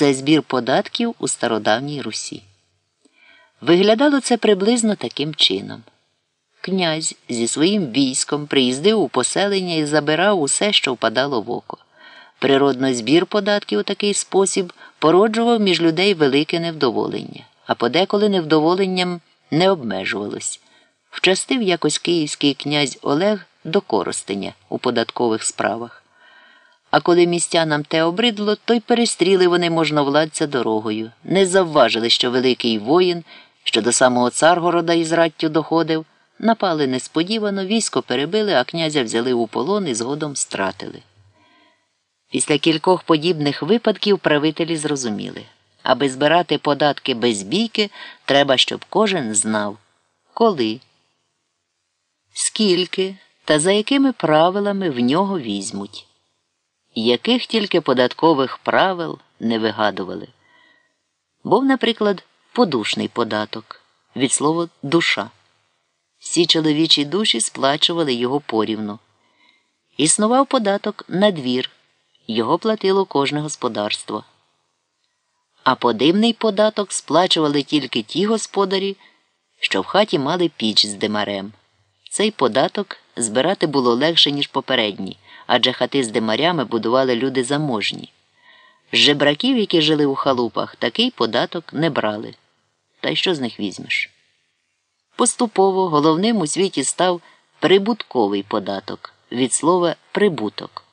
це збір податків у стародавній Русі. Виглядало це приблизно таким чином. Князь зі своїм військом приїздив у поселення і забирав усе, що впадало в око. Природно, збір податків у такий спосіб породжував між людей велике невдоволення, а подеколи невдоволенням не обмежувалось. Вчастив якось київський князь Олег до Коростеня у податкових справах. А коли містянам те обридло, то й перестріли вони можновладця дорогою. Не завважили, що великий воїн, що до самого Царгорода із раттю доходив, напали несподівано, військо перебили, а князя взяли у полон і згодом стратили. Після кількох подібних випадків правителі зрозуміли аби збирати податки без бійки, треба, щоб кожен знав, коли, скільки та за якими правилами в нього візьмуть яких тільки податкових правил не вигадували. Був, наприклад, подушний податок від слова душа. Всі чоловічі душі сплачували його порівну. Існував податок на двір, його платило кожне господарство. А подивний податок сплачували тільки ті господарі, що в хаті мали піч з димарем. Цей податок збирати було легше, ніж попередній адже хати з димарями будували люди заможні. З жебраків, які жили у халупах, такий податок не брали. Та й що з них візьмеш? Поступово головним у світі став прибутковий податок від слова прибуток.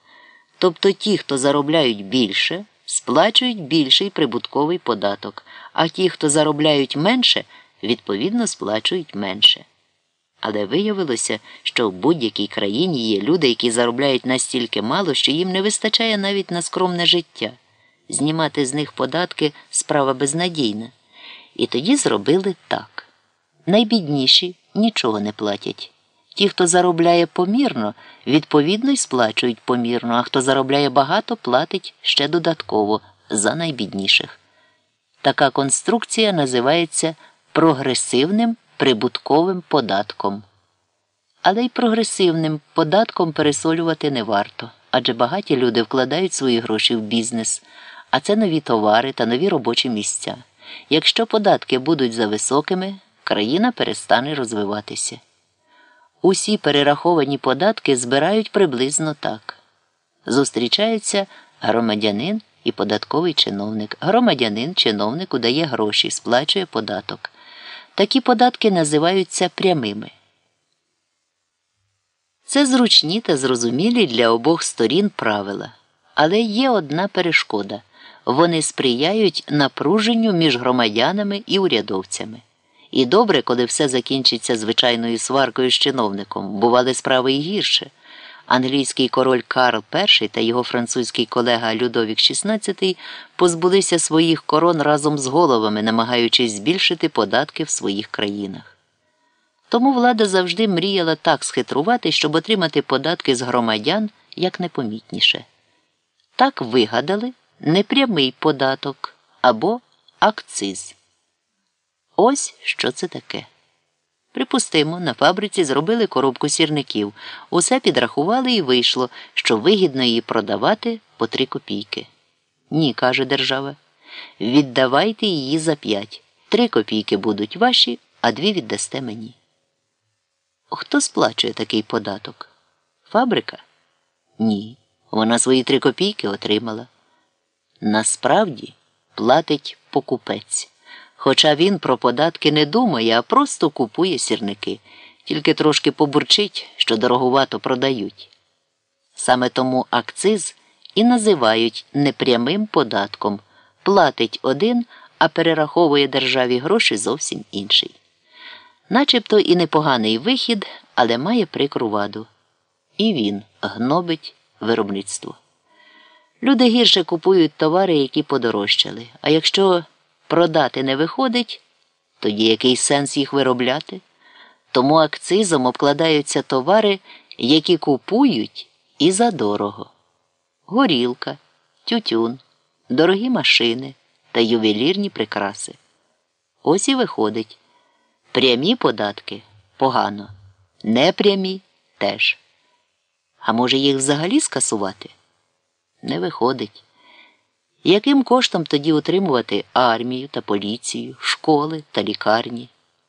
Тобто ті, хто заробляють більше, сплачують більший прибутковий податок, а ті, хто заробляють менше, відповідно сплачують менше. Але виявилося, що в будь-якій країні є люди, які заробляють настільки мало, що їм не вистачає навіть на скромне життя. Знімати з них податки справа безнадійна. І тоді зробили так. Найбідніші нічого не платять. Ті, хто заробляє помірно, відповідно й сплачують помірно, а хто заробляє багато, платить ще додатково за найбідніших. Така конструкція називається прогресивним прибутковим податком. Але й прогресивним податком пересолювати не варто, адже багаті люди вкладають свої гроші в бізнес, а це нові товари та нові робочі місця. Якщо податки будуть за високими, країна перестане розвиватися. Усі перераховані податки збирають приблизно так. Зустрічаються громадянин і податковий чиновник. Громадянин чиновнику дає гроші, сплачує податок. Такі податки називаються прямими. Це зручні та зрозумілі для обох сторін правила. Але є одна перешкода вони сприяють напруженню між громадянами і урядовцями. І добре, коли все закінчиться звичайною сваркою з чиновником, бували справи і гірше. Англійський король Карл І та його французький колега Людовік XVI позбулися своїх корон разом з головами, намагаючись збільшити податки в своїх країнах. Тому влада завжди мріяла так схитрувати, щоб отримати податки з громадян як непомітніше. Так вигадали непрямий податок або акциз. Ось що це таке. Припустимо, на фабриці зробили коробку сірників. Усе підрахували і вийшло, що вигідно її продавати по три копійки. Ні, каже держава. Віддавайте її за п'ять. Три копійки будуть ваші, а дві віддасте мені. Хто сплачує такий податок? Фабрика? Ні. Вона свої три копійки отримала. Насправді платить покупець. Хоча він про податки не думає, а просто купує сірники, тільки трошки побурчить, що дорогувато продають. Саме тому акциз і називають непрямим податком платить один, а перераховує державі гроші зовсім інший. Начебто і непоганий вихід, але має прикру ваду. І він гнобить виробництво. Люди гірше купують товари, які подорожчали. А якщо продати не виходить, тоді який сенс їх виробляти? Тому акцизом обкладаються товари, які купують і за дорого. Горілка, тютюн, дорогі машини та ювелірні прикраси. Ось і виходить. Прямі податки погано, непрямі теж. А може їх взагалі скасувати? Не виходить. Яким коштом тоді утримувати армію та поліцію, школи та лікарні?